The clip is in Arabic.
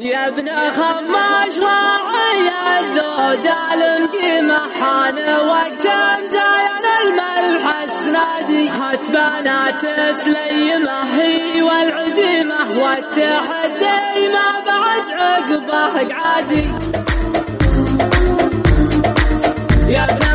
يا ابن خماش راعي الذود المقي حان وقت مزاين الملح السنادي هات بنات سليمة هي والعديمة والتحدي ما بعد عقبه قعادي يا ابن